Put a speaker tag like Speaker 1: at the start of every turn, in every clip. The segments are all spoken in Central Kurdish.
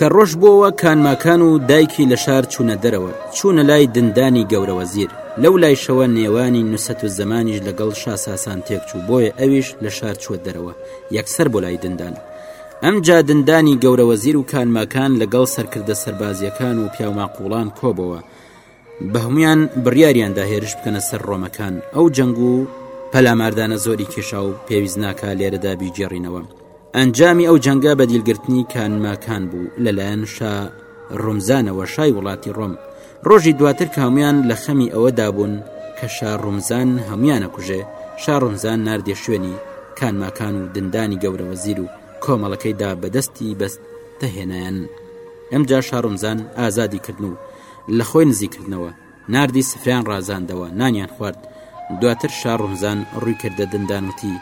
Speaker 1: کە ڕۆژ بۆوە کانماکان و دایکی لە شار چوونە دەرەوە چوونە لای دندانی گەورەوە زیر لەو لایشەوە نێوانی نووسەت و زمانیش لەگەڵ شاساسان تێکچوو بۆیە ئەویش لە شار چوە دەرەوە یەکسەر بۆ لای دندان ئەمجا دندانی گەورە وەزیر و کانماکان لەگەڵ سەرکردە سەربازیەکان و پیاوماقوڵان کۆبەوە بەهمیان بڕیاریاندا هێرش بکەنە سەر ڕۆمەکان ئەو جەنگ و پەلاماردانە زۆری کێشا و پێویست ناکە لێرەدا بیگێڕینەوە ئەنجامی ئەو جەنگە بە دیلگرتنی کانماکان بوو لەلایەن شا ڕمزانەوە شای وڵاتی ڕۆم ڕۆژی دواتر کە هەموان لە خەمی ئەوە دابوون کە شا ڕومزان هەموانە کوژێ شا ڕومزان ناردیە شوێنی کان ماکان و دندانی گەورە وەزیر و کۆمەڵەکەی دا بە دەستی بەست تە هێنایان ئەم جا شا ڕومزان ئازادی کردن و لە خۆی نزیکردنەوە ناردی سفرەیان ڕازاندەوە نانیان خوارد دواتر شا ڕمزان ڕووی کردە دندان وتی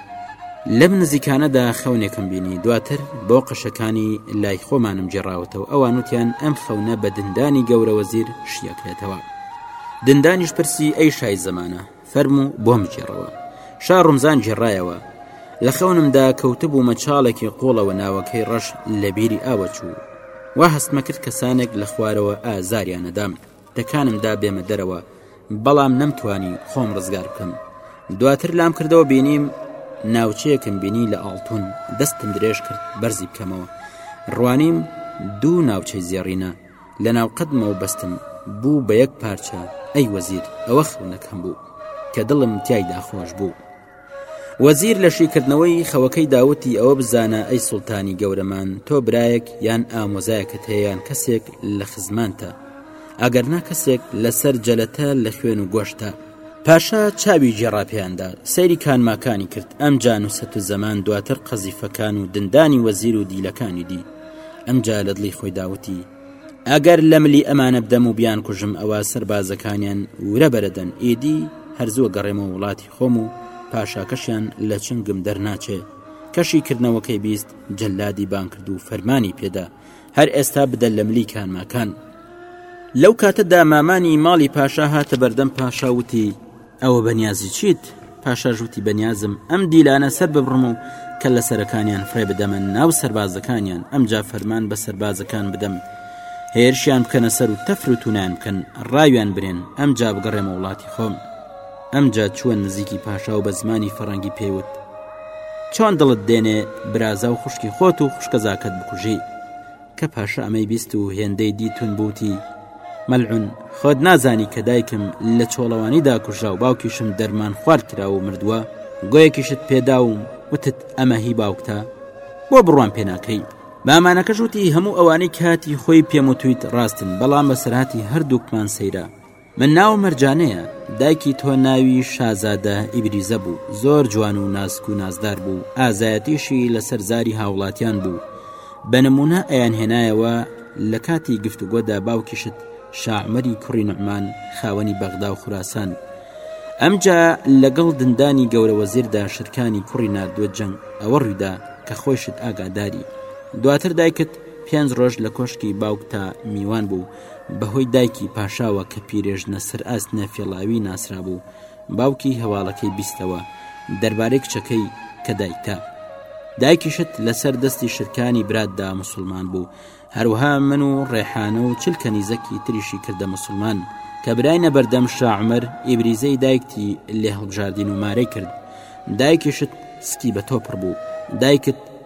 Speaker 1: لەم نزیکانەدا خەونێکم بینی دواتر بۆ قەشەکانی لای خۆمانم جێڕاوەتەوە ئەوان وتیان ئەم خەونە بە دندانی گەورەوە زیر شیەکرێتەوە دندانیش پرسی ئەی شای زمانە فەرم و بۆم جێڕەوە شا ڕمزان جێڕایەوە لە خەونمدا کەوتبوو مەچاڵێکی قۆڵەوە ناوەکەی ڕەش لە بیری ئاوە چوو وا هەستمە کرد کەسانێک لە خوارەوە ئازاریانەدام تەکانم دا بێمە دەرەوە بەڵام نەمتوانی خۆم ڕزگار بکەم دواتر لام کردەوە بینیم ناوچەیەکم بینی لە ئاڵتون دەستم درێژ کرد بەرزی بکەمەوە ڕوانیم دوو ناوچەی زێڕینە لە ناو قەدمەوە بەستم بوو بە یەک پارچە ئەی وەزیر ئەوە خونەکەم بوو کە دڵم تایدا خۆش بوو وەزیر لە شیکردنەوەی خەوەکەیدا وتی ئەوە بزانە ئەی سوڵتانی گەورەمان تۆ برایەک یان ئامۆزایەکت هەیە یان کەسێک لە خزمانتە ئەگەر نا کەسێک لەسەر جەلەتە لە خوێن و گۆشتە پاشا چاوی جێڕاپیاندا سەیری کانماکانی کرد ئەم جانوسەت و زەمان دواتر قەزیفەکان و دندانی وەزیر و دیلەکانی دی ئەمجا لە دڵی خۆی داوتی ئەگەر لە ملی ئەمانە بدەم و بیان کوژم ئەوە سەربازەکانیان ورە بەرەدەن ئیدی هەرزووە گەڕێمە وڵاتی خۆم و پاشاکەشیان لە چنگم دەرناچێ کەشی کردنەوەکەی بیست جەلادی بانکرد و فەرمانی پێدا هەر ئێستا بدە لە ملی کانماکان لەو کاتەدا مامانی ماڵی پاشا هاتە بەردەم پاشا وتی ئەوە بەنیازی چیت پاشاژوتی بەنیازم ئەم دیلانە سەر ببڕم و کە لە سەرەکانیان فرێ بدەمە ناو سربازەکانیان ئەمجا فەرمان بە سربازەکان بدەم هێرشیان بکەنە سەر و تەفر و تونان بکەن ڕاویان برێن ئەمجا بگەڕێمە وڵاتی خۆم ئەمجا چووە نزیکی پاشا و بە زمانی فەڕەنگی پێوت چۆن دڵت دێنێ برازا و خوشکی خۆت و خوشکەزاکەت بکوژی کە پاشا ئەمەی بیست و هێندەی دیتون بوتی مەلعون خۆت نازانی کە دایکم لە چۆڵەوانی داکوژا و باوکیشم دەرمان خوارد کرا و مردووە گۆیەکیشت پێداوم وتت ئەمە هی باوکتە بۆ بڕوان پێناکەی بامانەکەش وتی هەموو ئەوانەی کاتی خۆی پێم و تویت ڕاستن بەڵام بەسەرهاتی هەردووکمان سەیرە من ناوم مەرجانەیە دایکی تۆ ناوی شازادە ئیبریزە بوو زۆر جوان و ناسک و نازدار بوو ئازایەتیشی لەسەر زاری هاوڵاتیان بوو بە نمونە ئەیان هێنایەوە لە کاتی گفتوگۆدا باوکیشت شاعمەری کوڕی نعمان خاوەنی بەغدا و خوراسان ئەمجا لەگەڵ دندانی گەورە وەزیردا شرکانی کوڕی نادوە جەنگ ئەوە ڕوویدا کە خۆشت ئاگاداری دواتر دایکت پێنج ڕۆژ لە کۆشکی باوکتا میوان بوو بەهۆی دایکی پاشاوە کە پیرێژ نەسرئاست نەفێڵاوی ناسرابوو باوکی هەواڵەکەی بیستەوە دەربارەی کچەکەی کە دایکتە دایکیشت لەسەر دەستی شرکانی براتدا مسلمان بوو هەروها من و ڕێحانە و چلکە نیزەکی تریشی کردە مسلمان کە براینە بەردەم شاعمەر ئیبریزەی دایکتی لێ هەڵبژاردین و مارەی کرد دایکیشت سکی بە تۆ پڕ بوو دایکت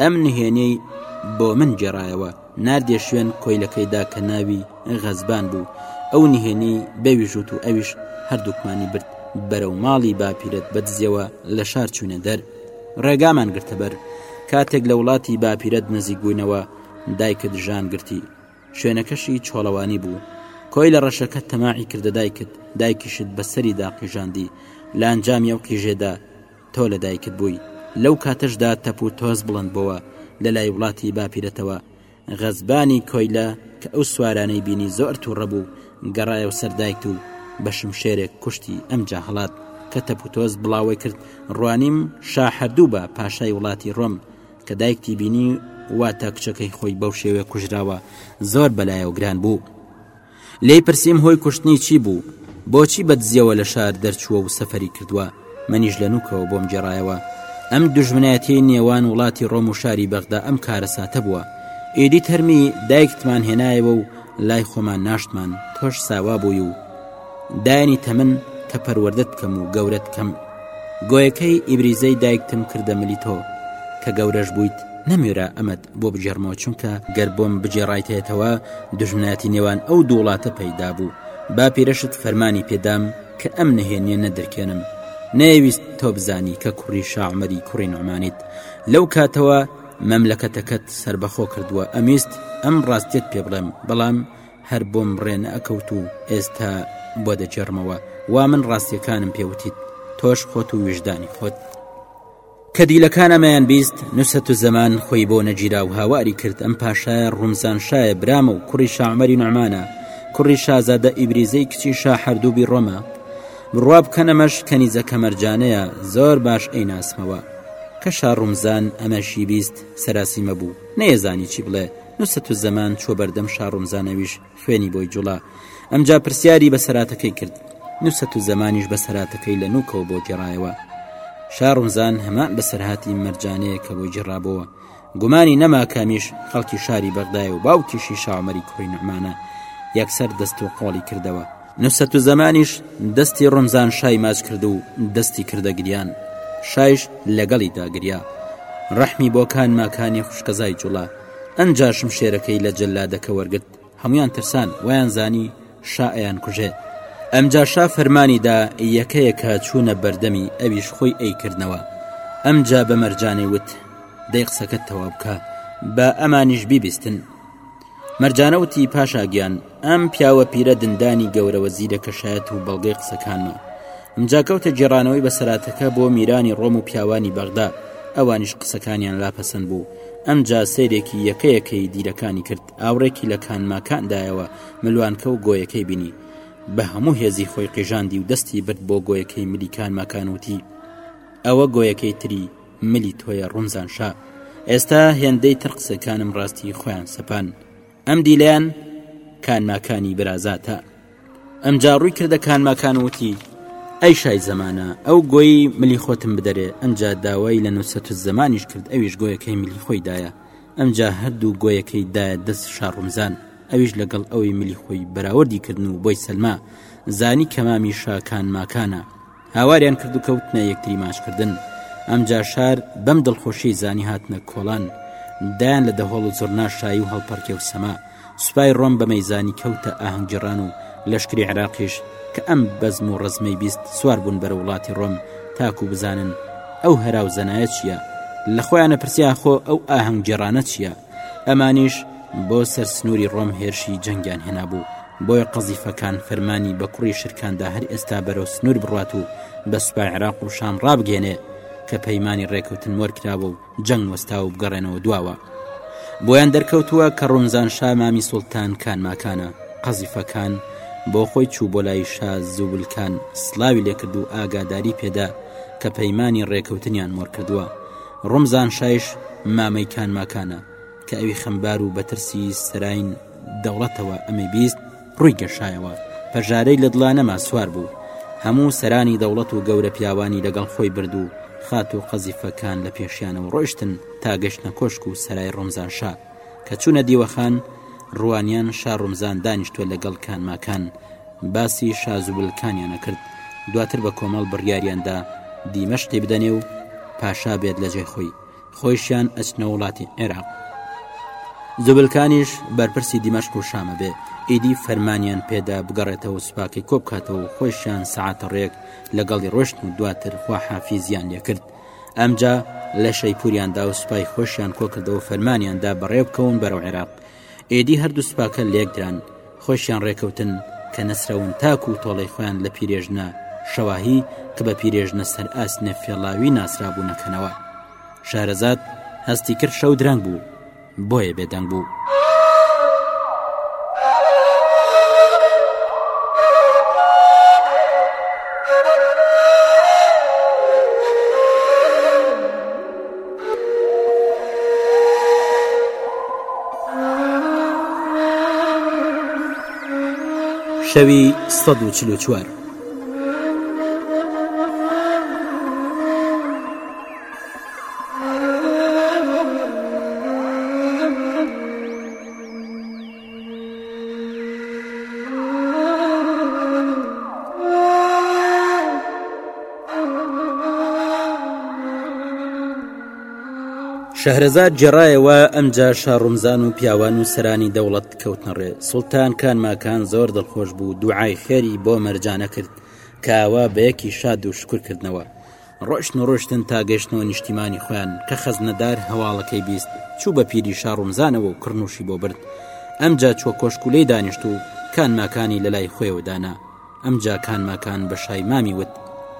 Speaker 1: ئەم نهێنیەی بۆ من گێڕایەوە ناردیە شوێن کۆیلەکەیدا کە ناوی غەزبان بوو ئەو نهێنی بەویژوت و ئەویش هەردووکمانی برد بەرەو ماڵی باپیرەت بە دزیەوە لە شار چوونە دەر ڕێگامان گرتەبەر کاتێک لە وڵاتی باپیرەت نزیک بووینەوە دایکت ژان گرتی شوێنەکەشی چۆڵەوانی بوو کۆی لە ڕەشەکە تەماعی کردە دایکت دایکیشت بەسەری داقیژاندی لە ئەنجامی ئەو قیژێدا تۆ لە دایکت بووی لەو کاتەشدا تەپ و تۆز بڵند بۆوە لە لای وڵاتی باپیرەتەوە غەزبانی کۆیلە کە ئەو سوارانەی بینی زۆر تووڕە بوو گەڕایە و سەر دایکت و بە شمشێرێک کوشتی ئەم جا هەڵات کە تەپ و تۆز بڵاوەی کرد ڕوانیم شا هەردوو بە پاشای وڵاتی ڕۆم کە دایکتی بینی واتە کچەکەی خۆی بەو شێوێ کوژراوە زۆر بەلایەوە گران بوو. لێی پرسیم هۆی کوشتنی چی بوو؟ بۆچی بە دزییەوە لە شار دەرچووە و سەفەری کردووە؟ منیش لە نووکەوە بۆم گێڕایەوە. ئەم دوژمنایەتییەی نێوان وڵاتی ڕۆم و شاری بەغدا ئەم کارەساتە بووە. ئیدی تەرمی دایکتمان هێنایەوە و لای خۆمان ناشتمان، تۆش ساوا بووی و دایەنیتە من کە پەروەردەت بکەم و گەورەت کەم. گۆیەکەی ئیبریزەی دایکتم کردە ملی تۆ. کە گەورەش بوویت، نەموێرا ئەمەت بۆ بگێڕمەوە چونکە گەر بۆم بگێڕایتێتەوە دژمنایەتی نێوان ئەو دوو وڵاتە پەیدا بوو با پیرەشت فەرمانی پێدام کە ئەم نهێنیە نەدرکێنم نەیویست تۆ بزانی کە کوڕی شاعمەری کوڕی نومانیت لەو کاتەوە مەملەکەتەکەت سربەخۆ کردووە ئەمیست ئەم ڕاستیت پێ بڵێم بەڵام هەر بۆم ڕێن ئەکەوت و ئێستا بۆ دەجێڕمەوە وا من ڕاستیەکانم پێوتیت تۆش خۆت و ویژدانی خۆت کە دیلەکان ئەمەیان بیست، نوسرەت زەمان خۆی بۆ نەگیرا و هاواری کرد، ئەم پاشایە ڕومزان شایە برامە و کوڕی شا عومەری نوعمانە، کوڕی شازادە ئیبریزەی کچی شا حەردوبی ڕۆمە. بڕوا بکەن ئەمەش کەنیزەکە مەرجانەیە، زۆر باش ئەیناسمەوە. کە شا ڕومزان ئەمەشی بیست، سەراسیمە بوو، نەیەزانی چی بڵێ، نوسرەت زەمان چووە بەردەم شا ڕومزان ئەویش، خوێنی بۆی جوڵا ئەمجا پرسیاری بە سەراتەکەی کرد نووسەت و زەمانیش بە سەراتەکەی لە نوکەوە بۆ گێڕایەوە شاڕمزان هەمان بەسەرهاتی مەرجانەیە کە بۆی جێڕابەوە گومانی نەما کامیش خەڵکی شاری بەغدای و باوکیشی شاومەری کوڕی نەمانە یەکسەر دەست و قۆڵی کردەوە نووسەت و زەمانیش دەستی ڕمزان شای ماچ کرد و دەستی کردە گریان شایش لەگەڵی داگریا ڕەحمی بۆکان ماکانی خوشکەزای جوڵا ئنجا شمشێرەکەی لە جەلادەکە وەرگرت هەمویان ترسان ویان زانی شا ئەیان کوژێ ئەمجا شا فەرمانی دا یەکەیەکە چوونە بەردەمی ئەویش خۆی ئەیکردنەوە ئەمجا بە مەرجانەی وت دەی قسەکەت تەوا بکە بە ئەمانیش بیبیستن مەرجانەوتی پاشاگیان ئەم پیاوە پیرە دندانی گەورەوە زیرەکە شایەت و بەڵگەی قسەکانمە ئمجا کەوتە گێڕانەوەی بەسەراتەکە بۆ میرانی ڕۆم و پیاوانی بەغدا ئەوانیش قسەکانیان لا پەسەند بوو ئەمجا سەیرێکی یەکە یەکەی دیرەکانی کرد ئاوڕێکی لە کانماکان دایەوە ملوانکە و گۆیەکەی بینی بە هەموو هێزی خۆی قیژاندی و دەستی برد بۆ گۆیەکەی ملی کانماکان وتی ئەوە گۆیەکەی تری ملی تۆیە ڕومزان شا ئێستا هێندەی تر قسەکانم ڕاستی خۆیان سەپان ئەم دیلەیان کانماکانی برازاتە ئەمجا ڕووی کردە کانماکان وتی ئەی شای زەمانە ئەو گۆی ملی خۆتم بدەرێ ئەمجا داوای لە نووسەت و زمانیش کرد ئەویش گۆیەکەی ملی خۆی دایە ئەمجا هەردوو گۆیەکەی دایە دەست شاڕمزان ئەویش لەگەڵ ئەوەی ملی خۆی بەراوردی کردن و بۆی سەلما زانی کەمامی شاکان ماکانە هاواریان کرد و کەوتنە یەکتری ماچکردن ئەمجا شار بەم دڵخۆشی زانی هاتنە کۆڵان دایان لە دەهۆڵ و زڕنا شایی و هەڵپەرکێ و سەما سوپای ڕۆم بە مەیزانی کەوتە ئاهنگجیڕان و لەشکری عراقیش کە ئەم بەزم و ڕزمەی بیست سوار بوون بەرە وڵاتی ڕۆم تاکو بزانن ئەو هەراو زەنایە چییە لە خۆیانە پرسیان خۆ ئەو ئاهەنگ جێڕانە چییە؟ ئەمانیش بۆ سەر سنووری ڕۆم هێرشی جەنگیان هێنابوو بۆیە قەزیفەکان فەرمانی بە کوڕی شرکاندا هەر ئێستا بەرەو سنوور بڕات و بە سوپای عراق و شان ڕابگەێنێ کە پەیمانانی ڕێکوتن وەرکراوە و جەنگ وەستا و بگەڕێنەوە دواوە بۆیان دەرکەوتووە کە ڕونزان شا مامی سوڵتان کان ماکانە قەزیفەکان بۆ خۆی چوو بۆ لای شا زوولکان سلاوی لێکرد و ئاگاداری پێدا کە پەیمانانی ڕێکەوتنیان مۆر کردووە ڕۆمزان شایش مامەی کانماکانە کە ئەوی خەمبار و بەترسی سەراین دەوڵەتەوە ئەمەی بیست ڕووی گەشایەوە پەژارەی لە دڵا نەما سوار بوو هەموو سەرانی دەوڵەت و گەورە پیاوانی لەگەڵ خۆی برد و خات و قەزیفەکان لە پێشیانەوە ڕۆیشتن تا گەشتە کۆشک و سەرای ڕۆمزان شا کە چوونە دیوەخان ڕوانیان شاڕمزان دانیشتوە لەگەڵ کانماکان باسی شازوبلکانیانە کرد دواتر بە کۆمەڵ بڕیاریاندا دیمەشقی بدەنێ و پاشا بێت لە جێ خۆی خۆیشیان ئەچنە وڵاتی عێراق زبلکانیش بەرپرسی دیمەشق و شامە بێ ئیدی فەرمانیان پێدا بگەڕێتەوە سوپاکەی کۆبکاتەوە خۆیشیان سعاتە ڕێک لەگەڵی ڕۆشتن و دواتر خواحافیزیان لێکرد ئەمجا لە شەیپوریان دا و سوپای خۆشیان کۆکردەوە فەرمانیان دا بەڕێ بکەون بەرەو عێراق ئێدی هەردوو سوپاکە لێکدران خۆشیان ڕێکەوتن کە نەسرەون تاکو و تۆڵەی خۆیان لە پیرێژنە شەواهی کە بە پیرێژنە سەر ئاسنە فێڵاوی ناسرابوونەکەنەوە شارەزاد هەستی کرد شەو درەنگ بوو بۆیە بێدەنگ بوو. شەوی سەد و چل و چوار. شەهرەزاد جێڕایەوە ئەمجا شاڕومزان و پیاوان و سەرانی دەوڵەت کەوتنەڕێ سڵتان کانماکان زۆر دڵخۆش بوو دوعای خێری بۆ مەرجانە کرد کاوا بەیەکی شاد و شکرکردنەوە ڕۆشتن و ڕۆشتن تا گەشتنەوە نیشتیمانی خۆیان کە خەزنەدار هەواڵەکەی بیست چوو بە پیری شا ڕومزانەوە و کڕنووشی بۆ برد ئەمجا چوە کۆشک و لێی دانیشت و کان ماکانی لە لای خۆیەوە دانا ئەمجا کان ماکان بە شای مامی وت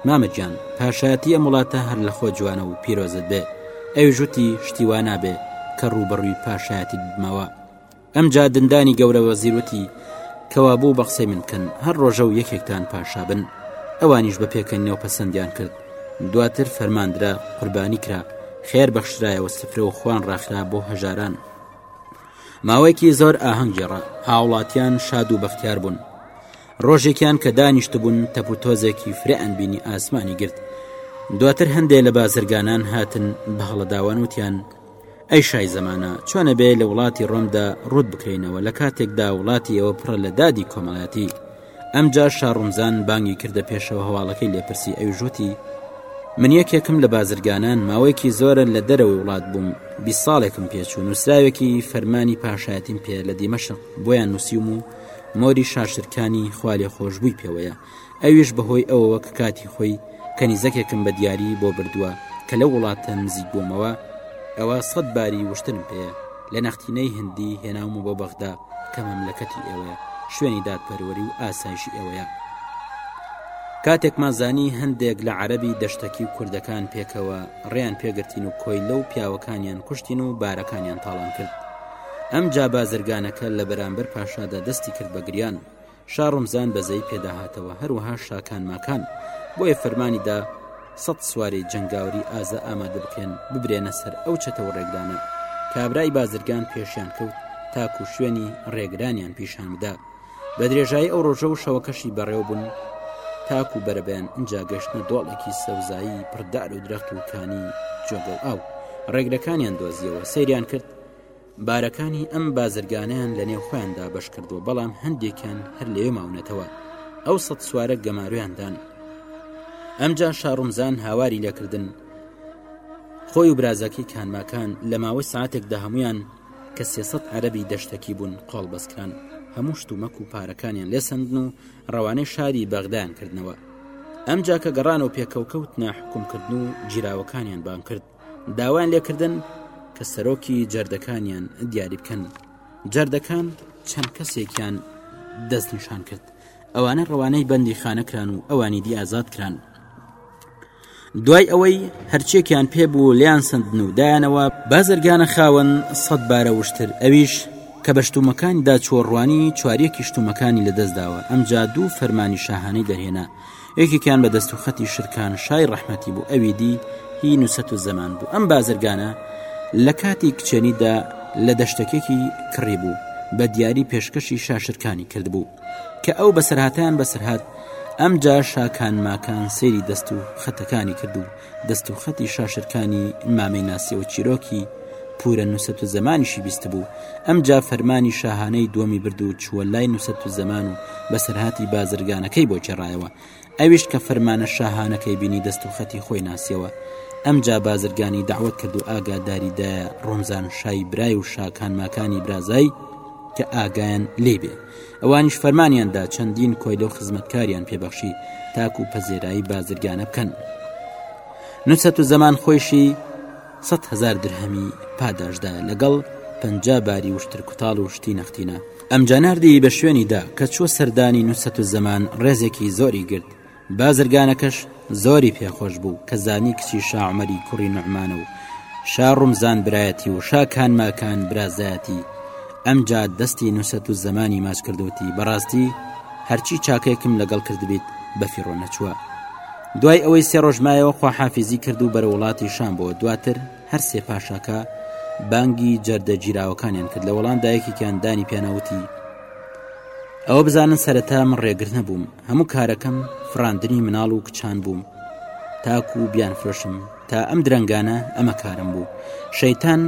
Speaker 1: مامە گیان پاشایەتی ئەم وڵاتە هەر لە خۆ جوانە و پیرۆزت بێ ئەویش وتی شتی وا نابێ کە ڕووبەڕووی پاشایەتیت ببمەوە ئەمجا دندانی گەورە بە وەزیر وتی، کەوابوو بە قسەی من بکەن، هەر ڕۆژە و یەکێکتان پاشا بن. ئەوانیش بە پێکەنینەوە پەسەندیان کرد. دواتر فەرماندرا، قوربانی کرا، خێر بەخشرایەوە سفرە و خوان ڕاخرا بۆ هەژاران. ماوەیەکی زۆر ئاهەنگ گێڕا، هاوڵاتیان شاد و بەختیار بوون. ڕۆژێکیان کە دانیشتبوون تەپ و تۆزێکی فرەیان بینی ئاسمانی گرت. دواتر هەندێ لە بازرگانان هاتن بە هەڵەداوان وتیان، ئەی شای زەمانە چۆنە بێ لە وڵاتی ڕۆمدا ڕوت بکەینەوە لە کاتێکدا وڵاتی ئێوە پڕە لە دادی کۆمەڵاتی ئەمجا شاڕومزان بانگی کردە پێشەوە هەواڵەکەی لێپرسی ئەوی ژووتی من یەکێکم لە بازرگانان ماوەیەکی زۆرە لە دەرەوەی وڵات بووم بی ساڵێکم پێچوو نووسراوێکی فەرمانی پاشایەتیم پێ لە دیمەشق بۆیان نووسیم و مۆری شاشرکانی خوالێ خۆشببووی پێوەیە ئەویش بەهۆی ئەوەوە کە کاتی خۆی کەنیزەکێکم بە دیاری بۆ بردووە کە لەو وڵاتە نزیک بوومەوە ئەوە سەد باری وشترم پێەیە لە نەختینەی هندی هێناوم بۆ بەغدا کە مەملەکەتی ئێوەیە شوێنی دادپەروەری و ئاسایشی ئێوەیە کاتێکمان زانی هەندێک لە عەربی دەشتەکی و کوردەکان پێکەوە ڕێیان پێگرتین و کۆیلە و پیاوەکانیان کوشتین و بارەکانیان تاڵان کرد ئەم جا بازرگانەکە لە بەرامبەر پاشادا دەستی کرد بە گریان شا ڕمزان بەزەی پێدا هاتەوە هەروەها شاکان ماکان بۆیە فەرمانی دا سەد سواری جەنگاوری ئازا ئامادە بکەن ببرێنە سەر ئەو چەتە و ڕێگرانە کابرای بازرگان پێشیان کەوت تاکو شوێنی ڕێگرانیان پیشان بدا بە درێژایی ئەو ڕۆژە و شەوەکەشی بەڕێو بوون تاکو بەرەبیان ئەجا گەشتنە دۆڵێکی سەوزایی پڕدار و درەخت و کانی جۆگەڵ ئاو ڕێگرەکانیان دۆزیەوە سەیریان کرد بارەکانی ئەم بازرگانیان لە نێو خۆیان دابش کردووە بەڵام هەندێکیان هەر لەوێ ماونەتەوە ئەو سەد سوارە گەمارویاندان ئەمجا شاڕمزان هاواری لەکردن خۆی و برازەکەی کانماکان لە ماوەی ساعتێکدا هەمویان کە سێسەد عەربی دەشتەکی بوون قۆڵ بەسکران هەموو شتومەک و پارەکانیان لێسەندن و ڕەوانەی شاری بەغدایان کردنەوە ئەمجا کە گەڕان و پێکەوکەوت ناحکومکردن و جیراوەکانیان بان کرد داوایان لێکردن کە سەرۆکی جەردەکانیان دیاری بکەن جەردەکان چەند کەسێکیان دەست نیشان کرد ئەوانە ڕەوانەی بەندی خانەکران و ئەوانی دی ئازاد کران دوای ئەوەی هەرچێکیان پێ بوو لیان سندن و دایانەوە بازرگانە خاوەن سەد بارە وشتر ئەویش کە بە شتومەکاندا چۆڕوانی چواریەکی شتومەکانی لەدەستداوە ئەمجا دوو فەرمانی شاهانەی دەهێنا یەکێکیان بە دەست و خەتی شرکان شای ڕەحمەتی بوو ئەوی دی هی نووسەت و زەمان بوو ئەم بازرگانە لە کاتی کچێنیدا لە دەشتەکێکی کڕی بوو بە دیاری پێشکەشی شاشرکانی کردبوو کە ئەو بەسەرهاتیان بەسەرهات ئەمجا شاکان ماکان سەیری دەست و خەتەکانی کردو دەست و خەتی شاشرکانی مامەی ناسیەوە چیرۆکی پورە نووسەت و زمانیشی بیست بوو ئەم جا فەرمانی شاهانەی دووەمی برد و چووە لای نووسەت و زمان و بەسەرهاتی بازرگانەکەی بۆ جێڕایەوە ئەویش کە فەرمانە شاهانەکەی بینی دەست و خەتی خۆی ناسیەوە ئەم جا بازرگانی داوت کرد و ئاگاداری دە ڕۆنزان شای برای و شاکان ماکانی برازای کە ئاگایان لێبێ ئەوانیش فەرمانیان دا چەندین کۆیلە و خزمەتکاریان پێبەخشی تاکو و پەزێرایی بازرگانە بکەن نووسەت و زەمان خۆشی سەد هزار درهەمی پاداشدا لەگەڵ پ باری وشتر کوتاڵ و شتی نەختینە ئەم جاناردی بە شوێنیدا کە چوە سەردانی نووسەت و زەمان ڕێزێکی زۆری گرت بازرگانەکەش زۆری پێ خۆش بوو کە زانی کچی شا عومەری کوڕی نوعمانە و شا ڕومزان برایەتی و شا کان ماکان برازایەتی ئەمجا دەستی نووسەت و زەمانی ماچ کردوتی بەڕاستی هەرچی چاکێکم لەگەڵ کردبیت بەفیڕۆ نەچووە دوای ئەوەی سێ ڕۆژمایەوە خواحافیزی کرد و بەرە وڵاتی شان بۆ دواتر هەر سێ پاشاکە بانگی جەردە گیراوەکانیان کرد لە وەڵام دایکێکیان دانی پێناوتی ئەوە بزانن سەرەتا من ڕێگر نەبووم هەموو کارەکەم فڕاندنی مناڵ و کچان بووم تاکو و بیان فرۆشم تا ئەم درەنگانە ئەمە کارم بوو شەیتان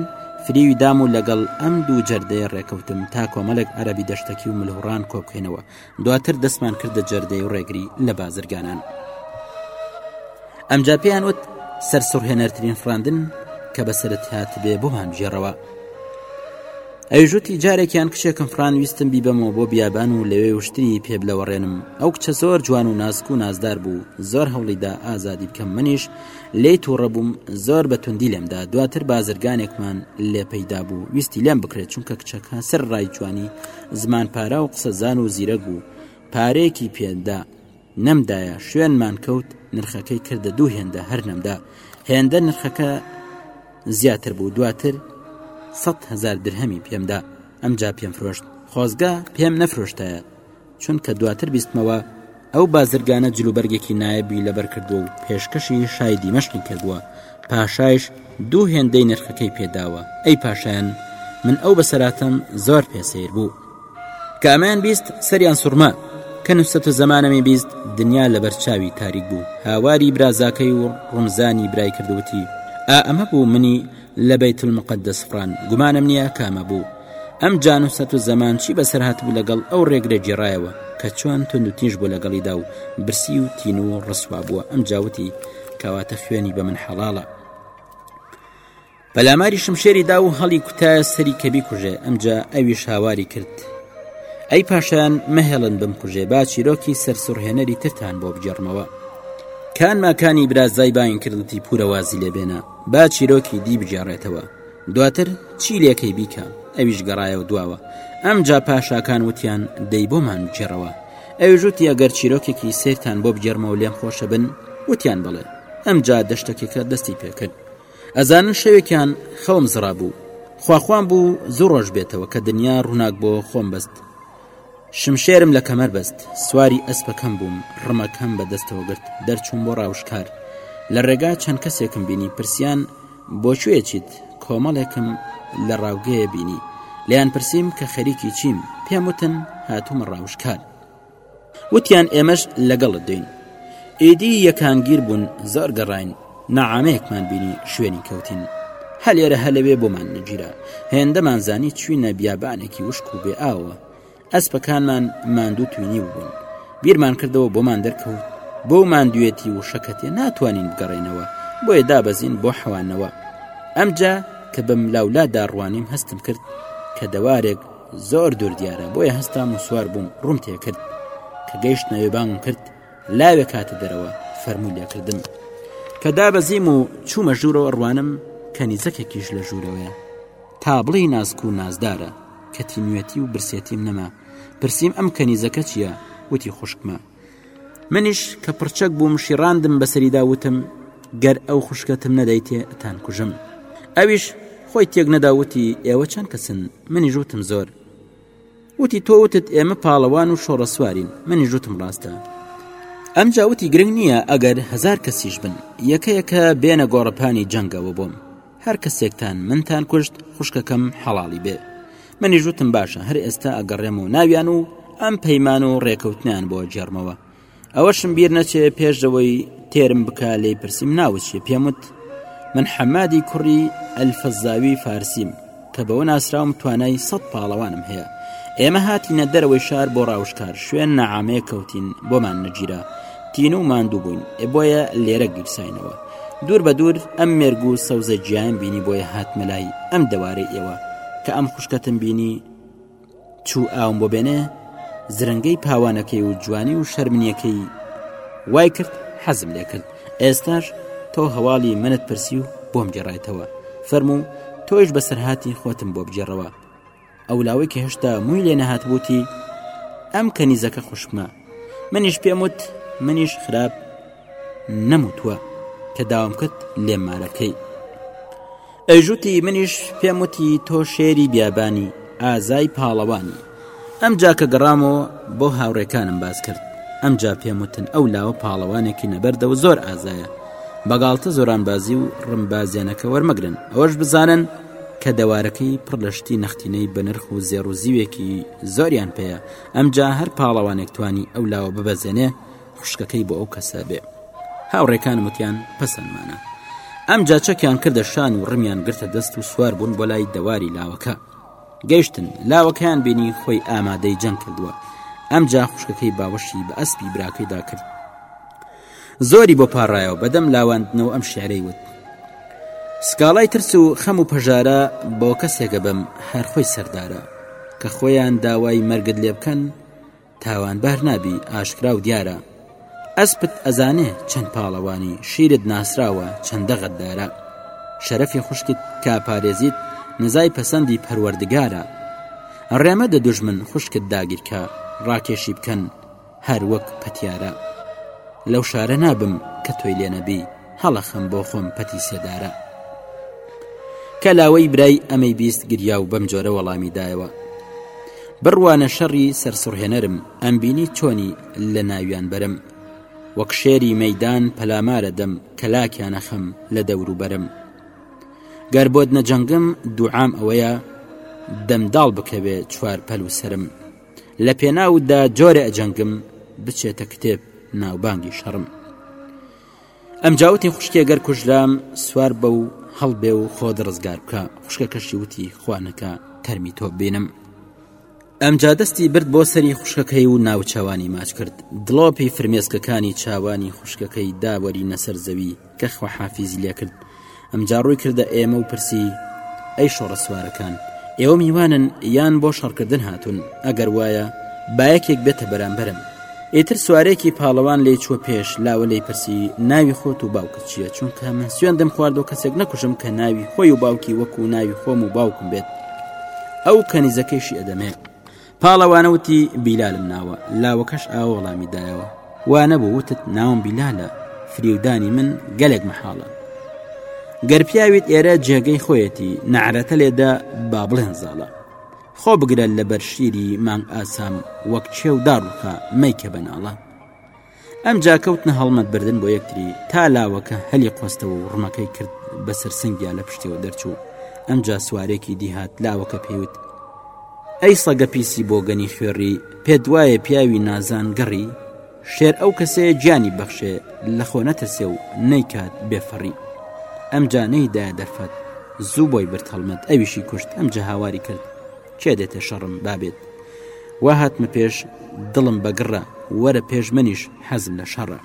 Speaker 1: فریوی دام و لەگەڵ ئەم دوو جەردەیە ڕێکەوتم تا کۆمەڵێک عەربی دەشتەکی و ملهوڕان کۆبکەینەوە دواتر دەستمان کردە جەردەی و ڕێگری لە بازرگانان ئەمجا پێیان وت سەرسوڕهێنەرترین فراندن کە بەسرت هاتبێ بۆمان بژێڕەوە ئەویش وتی، جارێکیان کچێکم فڕاند ویستم بیبەمەوە بۆ بیابان و لەوێ وشتری پێ بلەوەڕێنم، ئەو کچە زۆر جوان و ناسک و نازدار بوو، زۆر هەوڵی دا ئازادی بکەم، منیش لێی توڕە بووم، زۆر بە توندی لێم دا، دواتر بازرگانێکمان لێ پەیدا بوو، ویستی لێم بکڕێت، چونکە کچەکە سەر ڕای جوانی، زمان پاراو و قسە زان و زیرەک بوو، پارەیەکی پێ دا. نەمدایە شوێنمان کەوت نرخەکەی کردە دوو هێندە هەر نەمدا هێندە نرخەکە زیاتر بوو دواتر هزار درهەمی پێمدا ئەمجا پێم فرۆشت خۆزگە پێم نەفرۆشتایە چونکە دواتر بیستمەوە ئەو بازرگانە جلوبەرگێکی نایبی لەبەر کردووە و پێشکەشی شای دیمەشقی کردووە پاشایش دوو هێندەی نرخەکەی پێداوە ئەی پاشایان من ئەو بەسەراتم زۆر پێسیر بوو کە ئەمەیان بیست سەریان سوڕما کە نووسەت و زەمانەمی بیست دنیا لە بەرچاوی تاریک بوو هاواری برازاکەی و ڕمزانی برای کردوتی ئا ئەمە بوو منی لە بەیت المقدس فڕان گومانم نییە کامە بوو ئەم جانوسەت و زەمان چی بەسەر هاتبوو لەگەڵ ئەو ڕێگرە گێڕایەوە کە چۆن تونند و تیژ بوو لەگەڵیدا و برسی و تین و ڕسوا بووە ئەم جاوتی کەواتە خوێنی بە من حەڵاڵە پەلاماری شمشێری دا و هەڵی کوتایە سەری کە بیکوژێ ئەمجا ئەویش هاواری کرد ئەی پاشان مەهێڵن بم کوژێ با چیرۆکی سەرسوڕهێنەری ترتان بۆ بگێڕمەوە کان ماکانی برازای باین کردوتی پورەوازی لێبێنە با چیرۆکی دی بگێڕێتەوە دواتر چی لەکەی بیکە ئەویش گەڕایە و دواوە ئەم جا پاشاکان وتیان دەی بۆمان بچێڕەوە ئەوی ژوتی ئەگەر چیرۆکێکی سێرتان بۆ بگێرمەوە لێم خۆشە بن وتیان بڵێ ئەم جا دەشتەکێکە دەستی پێکرد ئەزانن شەوێکیان خەوم زڕابوو خواخوام بوو زوو ڕۆژ بێتەوە کە دنیا ڕووناک بۆ خۆم بەست شمشێرم لە کەمەر بەست سواری ئەسپەکەم بووم ڕمەکەم بە دەستەوە گرت دەرچووم بۆ ڕاوشکار لە ڕێگا چەند کەسێکم بینی پرسیان بۆ کوێ چیت کۆمەڵێکم لە ڕاوگەیە بینی لیان پرسییم کە خەریکی چیم پێم وتن هاتوومە ڕاوشکار وتیان ئێمەش لەگەڵت دێین ئیدی یەکانگیر بوون زۆر گەڕین نەعامەیەکمان بینی شوێنی کەوتین هەلێرە هەلەوێ بۆمان نەگیرا هێندەمان زانی چوینە بیابانێکی وشک و بێ ئاوە ئەسپەکانمان ماندوو توینی بوون بیرمان کردەوە بۆمان دەرکەوت بۆ ماندوێتی و شەکەتێ ناتوانین بگەڕێنەوە بۆیە دابەزین بۆ حەوانەوە ئەمجا کە بەم لاولادا ڕوانیم هەستم کرد کە دەوارێک زۆر دوور دیارە بۆیە هەستام و سوار بووم ڕوم تێکرد کە گەیشت ناوێ بانگم کرد لاوێ کاتە دەرەوە فەرموو لێکردم کە دابەزیم و چوومە ژوورەوە ڕوانم کە نیزەکێکیش لە ژوورەوەیە تا بڵی نازک و نازدارە کە تینوێتی و برسێتیم نەما پرسییم ئەم کەنیزەکە چییە وتی خوشکمە منیش کە پڕچەک بووم شیڕاندم بەسەریدا وتم گەر ئەو خوشکەتم نەدەیتێ تان کوژم ئەویش خۆی تێک نەداوتی ئێوە چەند کەسن منی ژوتم زۆر وتی تۆ وتت ئێمە پاڵەوان و شۆڕە سوارین منی ژوتم ڕاستە ئەم جاوتی گرنگ نییە ئەگەر هزار کەسیش بن یەکەیەکە بێنە گۆڕەپانی جەنگەوە بۆم هەر کەسێکتان منتان کوشت خوشکەکەم حەڵاڵی بێ منیش وتم باشە هەر ئێستا ئەگەڕێم و ناویان و ئەم پەیمان و ڕێکەوتنیان بۆ جێڕمەوە ئەوەشم بیر نەچێ پێشەوەی تێرم بکە لێی پرسیم ناوچێ پێموت من حەمادی کوڕی ئەلفەزاوی فارسیم کە بەوە ناسراوم توانای سەد پاڵەوانم هەیە ئێمە هاتینە دەرەوەی شار بۆ ڕاوشکار شوێن نەعامێ کەوتین بۆمان نەگیرا تین و ماندوو بووین بۆیە لێرە گیرساینەوە دوور بە دوور ئەم مێرگ و سەوزە گیان بینی بۆیە هاتمەلای ئەم دەوارەی ئێوە کە ئەم خوشکەتم بینی چوو ئاوم بۆ بێنێ زرنگەی پاوانەکەی و جوانی و شەرمنیەکەی وای کرد حەزم لێ کرد ئێستاش تۆ هەواڵی منت پرسی و بۆم گەڕایتەوە فەرموو تۆیش بەسەرهاتی خۆتم بۆ بگێڕەوە ئەو لاوەی کە هێشتا مووی لێ نەهات بووتی ئەم کەنیزەکە خوشکمە منیش پێم وت منیش خراپ نەموتوە کە داوام کرد لێ مارەکەی ئەیژوتی منیش پێم وتی تۆ شێری بیابانی ئازای پاڵەوانی ئەم جا کە گەڕامەوە بۆ هاوڕێکانم باز کرد ئەم جا پێموتن ئەو لاوە پاڵەوانێکی نەبەردە و زۆر ئازایە بەگاڵتە زۆرانبازی و ڕمبازیانەکە وەرمەگرن ئەوەش بزانن کە دەوارەکەی پڕ لە شتی نەختینەی بەنرخ و زێڕ و زیوێکی زۆریان پێەیە ئەمجا هەر پاڵەوانێک توانی ئەو لاوە ببەزێنێ خوشکەکەی بۆ ئەو کەسە بێ هاوڕێکانم وتیان پەسەندمانە ئەم جاچەکیان کردە شان و ڕمیان گرتە دەست و سوار بوون بۆ لای دەواری لاوەکە گەیشتن لاوەکەیان بینی خۆی ئامادەی جەنگ کردووە ئەم جا خوشکەکەی باوەشی بە ئەسپی براکەیدا کرد زۆری بۆ پاڕایەوە بەدەم لاواندنەوە ئەم شعرەی وت سکاڵای ترس و خەم و پەژارە بۆ کەسێکە بم هەرخۆی سەردارە کە خۆیان داوای مەرگت لێ بکەن تاوانبار نابی ئاشکرا و دیارە ئەسپت ئەزانێ چەند پاڵەوانی شیرت ناسراوە چەندە غەدارە شەرەفی خوشکت کا پارێزیت نزای پەسەندی پەروەردگارە ڕێمە دە دوژمن خوشکت داگیرکە ڕاکێشی بکەن هەر وەک پەتیارە لەو شارە نابم کە تۆی لێ نەبی هەڵەخەم بۆ خۆم پەتی سێدارە. کە لاوەی برای ئەمەی بیست گریا و بەم جۆرە وەڵامی دایەوە بڕوانە شەڕی سەرسڕهێنەرم ئەم بینی چۆنی لە ناویان بەرم وەک شێری مەدان پەلامارە دەم کە لاکیانە خەم لە دەورو بەرم گەر بۆت نەجەنگم دوعام ئەوەیە دەمداڵ بکەوێ چوار پەل و سرم لە پێناودا جۆرە ئەجەنگم بچێتە کتێب ناوبانگی شەڕم ئەمجا وتی خوشکی ئەگەر کوژرام سوار بە و هەڵبێ و خۆ دڕزگار بکە خوشکە کەشی وتی خوانەکە تەرمی تۆ بینم ئەمجا دەستی برد بۆ سەری خوشکەکەی و ناوچەوانی ماچ کرد دڵۆپی فرمێسکەکانی چاوانی خوشکەکەی داوەری نەسەر زەوی کە خوحافیزی لێکرد ئەمجا ڕووی کردە ئێمە و پرسی، ئەی شۆڕەسوارەکان، ئێوە میوانن یان بۆ شەڕکردن هاتوون؟ ئەگەر وایە با یەکێک بێتە بەرامبەرم. ئیتر سوارێکی پاڵەوان لێی چووە پێش، لاوە لێی پرسی، ناوی خۆت و باوکت چییە؟ چونکە من سوێندم خوارد و کەسێک نەکوژم کە ناوی خۆی و باوکی وەکوو ناوی خۆم و باوکم بێت. ئەو کەنیزەکەیشی ئەدەمێ. پاڵەوانە وتی بیلالم ناوە لاوەکەش ئاوە وەڵامی دایەوە وانەبوو وتت ناوم بیلالە فریودانی من گەلێک مەحاڵە گەر پیاویت ئێرە جێگەی خۆیەتی نەعرەتە لێدا با بڵێن زاڵە خۆ بگرە لە بەرشیری مانگ ئاسام وەک چێ و داڕوخە مەیکە بەناڵە ئەمجا کەوتنە هەڵمەت بردن بۆ یەکتری تا لاوەکە هەلی قۆستەوە و ڕمەکەی کرد بەسەر سنگیا لە پشتیەوە دەرچوو ئەمجا سوارێکی دیهات لاوەکە پێوت ئەی سەگە پیسی بۆگەنی خوێڕی پێت وایە پیاوی نازان گەڕی شێر ئەو کەسەیە گیانی بەخشێ لە خۆ نەترسێ و نەیکات بێفەڕی ئەم جانەی دا دەرفەت زوو بۆی برتەڵمەت ئەویشی کوشت ئەم جە هاواری کرد کێ دێتە شەڕم بابێت وا هاتمە پێش دڵم بەگڕە وەرە پێش منیش حەزم لە شەڕە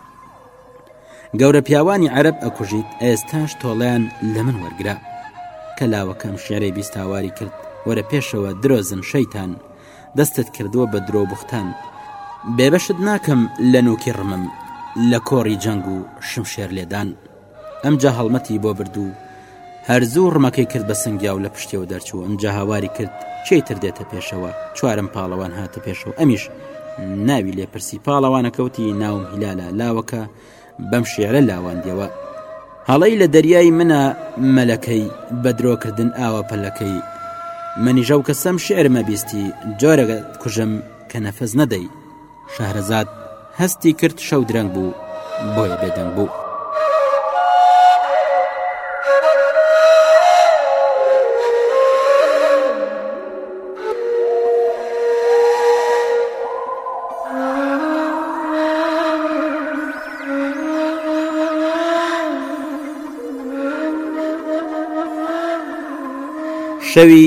Speaker 1: گەورە پیاوانی عەرب ئەکوژیت ئێستاش تۆڵیان لە من وەرگرە کە لاوەکەم شعرەی بیستاواری کرد وەرە پێشەوە درۆزن شەیتان دەستت کردووە بە درۆ بختان بێبەشت ناکەم لە نوکی ڕمم لە کۆڕی جەنگ و شمشێر لێدان ئەمجا هەڵمەتی بۆ برد و هەرزوو ڕمەکەی کرد بە سنگیا و لە پشتیەوە دەرچوو ئەمجا هاواری کرد چی تر دێتە پێشەوە چوارم پاڵەوان هاتە پێشەوە ئەمیش ناوی لێپرسی پاڵەوانە کەوتی ناوم هیلالە لاوەکە بەم شێعرە لاواندیەوە هەڵی لە دەریای منە مەلەکەی بە درۆکردن ئاوە پەلەکەی منیژە و کەسەم شعرمە بیستی جۆرەگە کوژم کە نەفەز نەدەی شەهرەزاد هەستی کرد شەو درەنگ بوو بۆیە بێدەنگ بوو. شەوی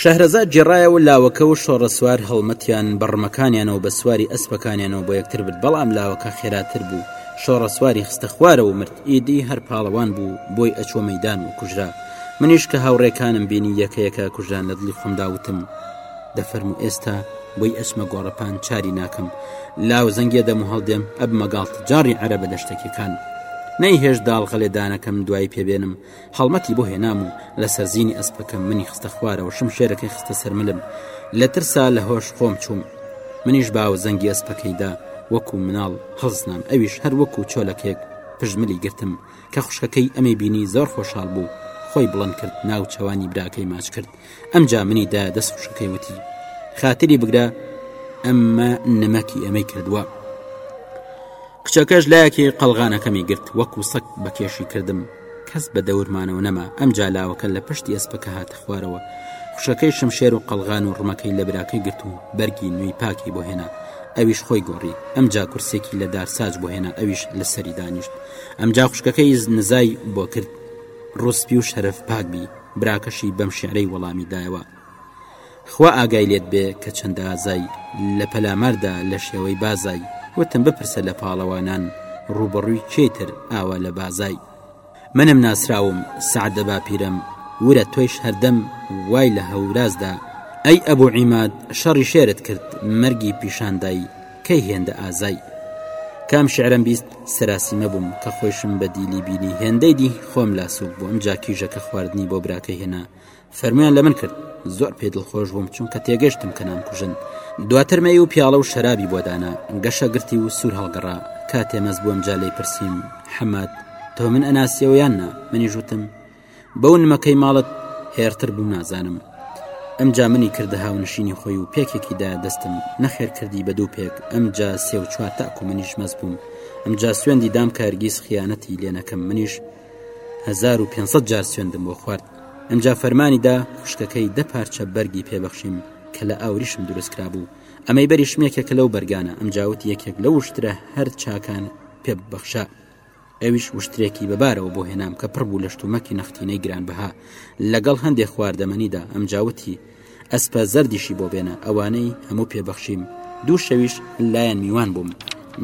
Speaker 1: شەهرەزاد گێڕایەوە لاوەکە و شۆڕەسوار هەڵمەتیان بە ڕمەکانیانەوە بە سواری ئەسپەکانیانەوە بۆ یەکتر برد بەڵام لاوەکە خێراتر بوو شۆڕەسواری خستە خوارەوە و مرد ئیدی هەر پاڵەوان بوو بۆی ئەچووە مەیدان و کوژرا منیش کە هاوڕێکانم بینی یەکە یەکە کوژران لە دڵی خۆمدا وتم دەفەرم و ئێستا بۆی ئەچمە گۆڕەپان چاری ناکەم لاو زەنگێ دەم و هەڵدێم ئەبمە گاڵت جاڕی عەرەبە دەشتەکیەکان نەیهێش داڵغە لێدانەکەم دوای پێبێنم هەڵمەتی بۆ هێنام و لە سەرزینی ئەسپەکەم منی خستە خوارەوە شم شێرەکەی خستە سەرملم لە ترسا لە هۆش خۆم چووم منیش باو زەنگی ئەسپەکەیدا وەکو مناڵ هەڵسنام ئەویش هەر وەکو چۆلەکێک پژملی گرتم کە خوشکەکەی ئەمەی بینی زۆر خۆشحاڵ بوو خۆی بڵند کرد ناو چەوانی براکەی ماچ کرد ئەمجا منی دا دەست فشەکەی وتی خاتری بگرە ئەمە نمەکی ئەمەی کردووە کچەکەش لایەکی قەلغانەکەمی گرت وەکو سەک بە کێشی کردم کەس بە دەورمانەوە نەما ئەم جالاوەکە لە پشتی ئەسپەکە هاتە خوارەوە خوشەکەی شمشێر و قەلغان و ڕمەکەی لە براکەی گرت و بەرگی نوێی پاکی بۆ هێنا ئەویش خۆی گۆڕی ئەم جا کورسێکی لە دارساج بۆ هێنا ئەویش لە سەری دانیشت ئەم جا خوشکەکەی نزای بۆ کرد ڕوسپی و شەرف پاک بی براکەشی بەم شعرەی وەڵامی دایەوە خوا ئاگای لێت بێ کە چەندە ئازای لە پەلاماردا لە شێوەی بازای وتم بپرسە لە پاڵەوانان ڕوبەڕووی کێتر ئاوا لە بازای منم ناسراوم سعدە باپیرم ورە تۆیش هەردەم وای لە هەورازدا ئەی ئەبوو عیماد شەڕی شێرت کرد مەرگی پیشاندای کەی هێندە ئازای کام شعرم بیست سەراسیمە بووم کە خۆشم بە دیلی بینی هێندەی دی خۆم لا سوک بووم جا کیژەکە خواردنی بۆ براکەی هێنا فەرمویان لە من کرد زۆر پێ دڵخۆش بووم چونکە تێگەشتم کە نام کوژن دواتر مەی و پیاڵە و شەرابی بۆ دانا گەشە گرتی و سوور هەڵگەڕا کاتێ مەز بووم جا لی پرسییم حەمات تۆ من ئەناسیەوەیان نا منی ژوتم بەو نمەکەی ماڵت هێرتر بوو نازانم ئەمجا منی کردە هاونشینی خۆی و پێکێکی دا دەستم نەخێر کردی بە دوو پێک ئەمجا سێ و چوار تاکو منیش مەز بووم ئەمجا سوێندی دام کارگیز خیانەتی لێنەکەم منیش 1500 جار سوێندم بۆ خوارد ئەمجا فەرمانیدا خوشکەکەی دە پارچە بەرگی پێبەخشیم کە لە ئاوریشم دروست کرابوو ئەمەی بەریشمێکێکە لەو بەرگانە ئەمجاوت یەکێک لەو شترە هەر چاکان پێ ببەخشە ئەویش وشترێکی بە بارەوە بۆ هێنام کە پڕ بوو لە شتومەکی نەختینەی گرانبەها لەگەڵ هەندێک خواردەمەنیدا ئەمجاوتی ئەسپە زەردیشی بۆ بێنە ئەوانەی هەموو پێبەخشیم دوو شەویش لایەن میوان بووم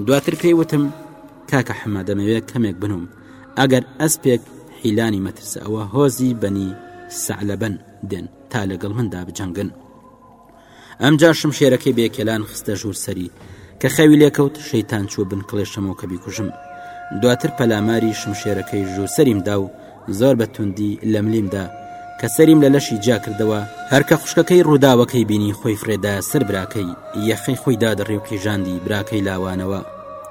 Speaker 1: دواتر پێی وتم کاکە حەمە دەمەوێت کەمێک بنوم ئەگەر ئەسپێک حیلانی مەترسە ئەوە هۆزی بەنی سەعلەبەن دێن تا لەگەڵ مندا بجەنگن ئەمجا شمشێرەکەی بێ کێلان خستە ژوور سەری کە خەوی لێکەوت شەیتان چوو بن کڵێشەمەوە کە بیکوژم دواتر پەلاماری شمشێرەکەی ژوو سەریمدا و زۆر بە توندی لە ملیمدا کە سەریم لە لەشی جیا کردەوە هەرکە خوشکەکەی ڕووداوەکەی بینی خۆی فرێدا سەر براکەی یەخەی خۆی دادڕی و قیژاندی براکەی لاوانەوە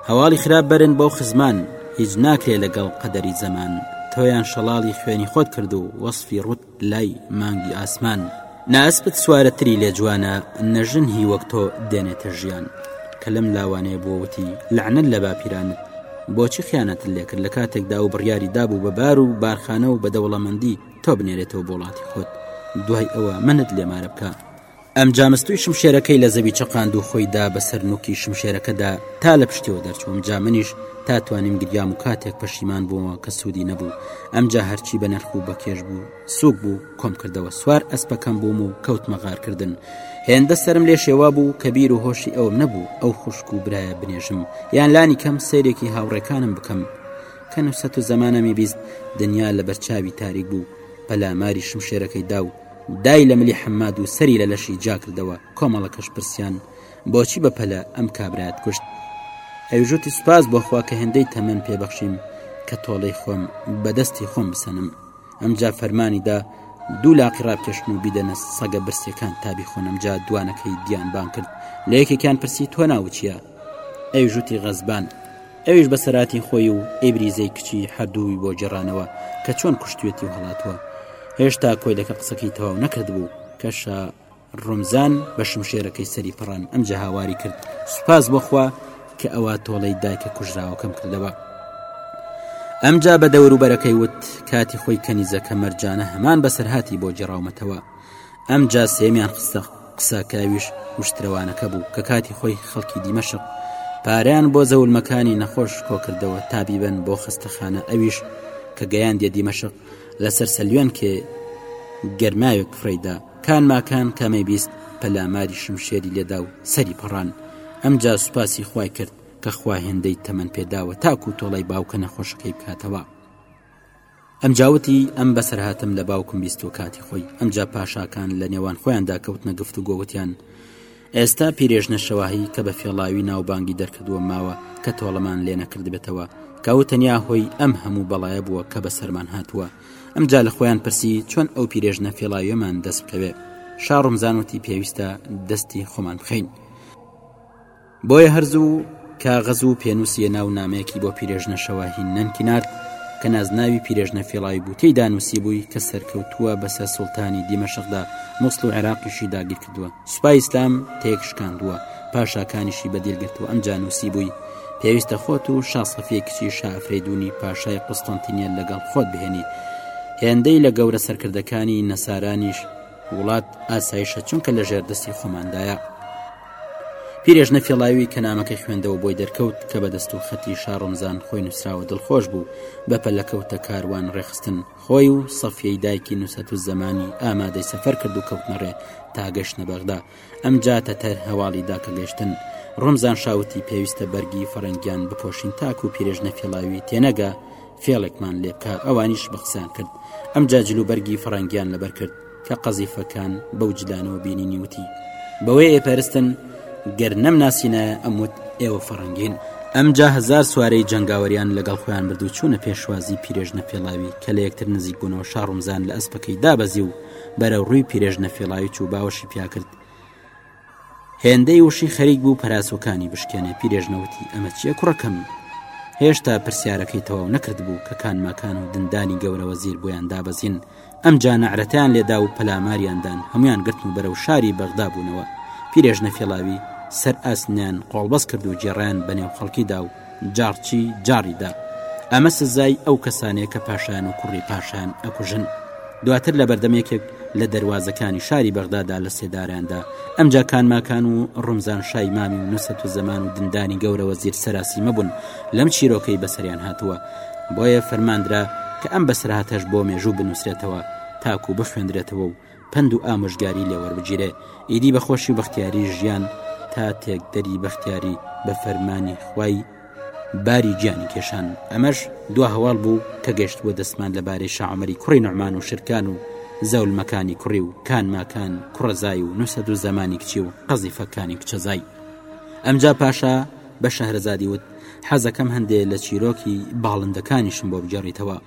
Speaker 1: هەواڵی خراپ بەرن بۆ خزمان هیچ ناکرێ لەگەڵ قەدەری زەمان تۆیان شەڵاڵی خوێنی خۆت کرد و وەصفی ڕوت لای مانگی ئاسمان نە ئەسپت سوارە تری لێ جوانە نە ژن هی وەک تۆ دێنێتە ژیان کە لەم لاوانەیە بۆ وتی لەعنەت لە باپیرانت بۆچی خیانەت لێکرد لە کاتێکدا و بڕیاری دابوو بە بار و بارخانە و بە دەوڵەمەندی تۆ بنێرێتەوە بۆڵاتی خۆت دوای ئەوە منت لێمارە بکە ئەم جا مستوی شمشێرەکەی لە زەوی چەقاند و خۆی دا بەسەر نوکی شمشێرەکەدا تا لە پشتیەوە دەرچووم جا منیش تا توانیم گریام و کاتێک پەشیمان بووەوە کە سوودی نەبوو ئەم جا هەرچی بە نرخ و بەکێش بوو سوک بوو کۆم کردەوە سوار ئەسپەکەم بووم و کەوت مەغارکردن هێندە سرم لێ شێوا بوو کە بیر و هۆشی ئەوم نەبوو ئەو خوشک و برایە بنێژم یان لانی کەم سیرێکی هاوڕێکانم بکەم کە نووسەت و زەمانەمی بیست دنیا لە بەرچاوی تاریک بوو پەلاماری شمشێرەکەی دا و دای لە ملی حەماد و سەری لە لەشی جاکردەوە کۆمەڵەکەش پرسیان بۆچی بە پەلە ئەم کابرایەت کوشت ئەوژوتی سوپاس بۆخوا کە هێندەی تەمەن پێبەخشیم کە تۆڵەی خۆم بەدەستی خۆم بسەنم ئەمجا فەرمانیدا دوو لاقی ڕابکێشن و بیدەنە سەگە برسیەکان تابی خۆنمجا دوانەکەی دیان بان کرد لە یەکێکیان پرسی تۆ ناوچیە ئەویش وتی غەزبان ئەویش بە سەراتی خۆی و ئیبریزەی کچی هەردووی بۆ جێڕانەوە کە چۆن کوشتێتی و هەڵاتوە هێشتا کۆیلەکە قسەکەی تەواو نەکرد بوو کەشە ڕمزان بە شمشێرەکەی سەری پڕان ئەم جەهاواری کرد سوپاس بخوا کە ئەوە تۆڵەی دایکە کوژراوەکەم کردەوە ئەمجا بە دەوروبەرەکەی وت کاتی خۆی کەنیزەکە مەرجانە هەمان بەسەرهاتی بۆ جێڕاومەتەوە ئەم جا سێمیان خستە قسە کاویش وشترەوانەکە بوو کە کاتی خۆی خەڵکی دیمەشق پاریان بۆ زەولمەکانی نەخۆش کۆکردەوە تابیبن بۆ خستەخانە ئەویش کە گەیان دێ دیمەشق لەسەر سەلوێن کێ گەرماوێک فڕیدا کان ماکان کامەی بیست پەلاماری شمشێری لێدا و سەری پەڕان ئەمجا سوپاسی خوای کرد کە خوا هێندەی تەمەن پێداوە تاکو تۆڵای باوکە نەخۆشەکەی بکاتەوە ئەمجا وتی، ئەم بەسەرهاتەم لە باوکم بیستووە کاتی خۆی. ئەمجا پاشاکان لە نێوان خۆیاندا کەوتنە گفتوگۆ وتیان، ئێستا پیرێژنە شەواهی کە بە فێڵاوی ناوبانگی دەرکردووە ماوە کە تۆڵەمان لێ نەکردبێتەوە کە ئەو تەنیا هۆی ئەم هەموو بەڵایە بووە کە بەسەرمان هاتووە. ئەمجا لە خۆیان پرسی، چۆن ئەو پیرێژنە فێڵاویەمان دەست بکەوێ؟ شاڕومزان وتی، پێویستە دەستی خۆمان بخەین. بۆیە هەر زوو کاغەز و پێنووسیە ناو نامەیەکی بۆ پیرێژنە شەواهین نەنکی نارد کە نازناوی پیرێژنە فێڵاوی بوو تێیدا نووسی بووی کە سەرکەوتووە بەسەر سوڵتانی دیمەشقدا موسڵ و عێراقیشی داگیر کردووە سوپای ئیسلام تێک شکاندووە پاشاکانیشی بەدیل گرتووە ئەمجا نووسی بووی پێویستە خۆت و شا سەفیە کچی شا ئەفرەیدونی پاشای قوستەنتینیە لەگەڵ خۆت بهێنی هێندەی لە گەورە سەرکردەکانی نەسارانیش وڵات ئاسایشە چونکە لە ژێر دەستی خۆماندایە پیرێژنە فێڵاوی کە نامەکەی خوێندەوە بۆی دەرکەوت کە بە دەست و خەتی شارۆمزان خۆی نووسراوە دڵخۆش بوو بە پەلەکەوتە کاروان ڕێخستن خۆی و سەفیەی دایکی نووسەت و زەمانی ئامادەی سەفەر کرد و کەوتنەڕێ تاگەشتە بەغدا ئەم جا تەتەر هەواڵی دا کە گەشتن ڕۆمزان شاوتی پێویستە بەرگی فەرەنگیان بپۆشین تاکو و پیرێژ نەفێڵاوی تێنەگا فێڵێکمان لێبکە ئەوانیش بە قسەیان کرد ئەم جا جلو بەرگی فەرەنگیان لەبەر کرد کە قەزیفەکان بەو جلانەوە بینینی وتی بەوەی ئێپەرستن گەر نەم ناسینایە ئەموت ئێوە فەڕەنگین ئەمجا هزار سوارەی جەنگاوەریان لەگەڵ خۆیان بردو چوونە پێشوازی پیرێژنە پێڵاوی کە لە یەکتر نزیک بوونەوە شاڕمزان لە ئەسپەکەی دابەزی و بەرەو ڕووی پیرێژنە فیڵاوی چوو باوەشی پیاکرد هێندەی وشی خەریک بوو پەراسۆکانی بشکێنێ پیرێژنەوتی ئەمە چیە کوڕەکەم هێشتا پرسیارەکەی تەواو نەکرد بوو کە کانماکان و دندانی گەورەوە زیر بۆیان دابەزین ئەم جانەعرەتیان لێدا و پەلاماریاندان هەمویان گرتن و بەرەو شاری بەغدا بوونەوە پیرێژنە فێڵاوی سەر ئاسنیان قۆڵبەست کرد و جێڕیان بەنێو خەڵکیدا و جاڕچی جاڕی دا ئەمە سزای ئەو کەسانێک کە پاشان و کوڕی پاشان ئەکوژن دواتر لە بەردەم یەکێک لە دەواازەکانی شاری بەغدادا لە سێداراندا ئەمجا کانماکان و ڕمزان شای مامی و نووسەت و زەمان و دندانی گەورە وەزیر سەراسی مەبوون لەم چیرۆکەی بەسەریان هاتووە بۆیە فەرماندرا کە ئەم بەسرهاتەش بۆ مێژوو بنووسێتەوە تاکو بخوێندرێتەوە و پەند و ئامۆژگاری لێ وەربگیرێ ئیدی بە خۆشی و بەختیاری ژیان تا تێکدەری بەختیاری بە فەرمانی خوای باری گیانی کێشان ئەمەش دو هەواڵ بوو کە گەشت بۆ دەستمان لەبارەی شعمەری کوڕی نەعمان و شرکان و زەولمەکانی کوڕی و کان ماکان کوڕەزای و نووسەد و زەمانی کچی و قەزیفەکانی کچەزای ئەمجا پاشا بە شەهرزادی وت حەزەکەم هەندێ لە چیرۆکی باڵندەکانیشم بۆ بگەڕیتەوە